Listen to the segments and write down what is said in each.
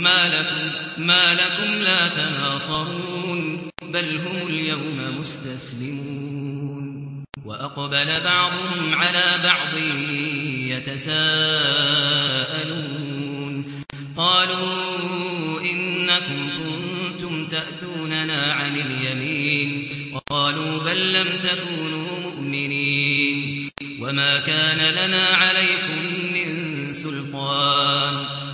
ما لكم ما لكم لا تناصرون بل هم اليوم مستسلمون. وأقبل بعضهم على بعض يتساءلون. قالوا إنكم كنتم تأتوننا عن اليمين. قالوا بل لم تكونوا مؤمنين. وما كان لنا عليكم من سلطان.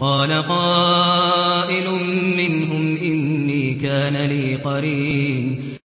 قال قائل منهم إني كان لي قرين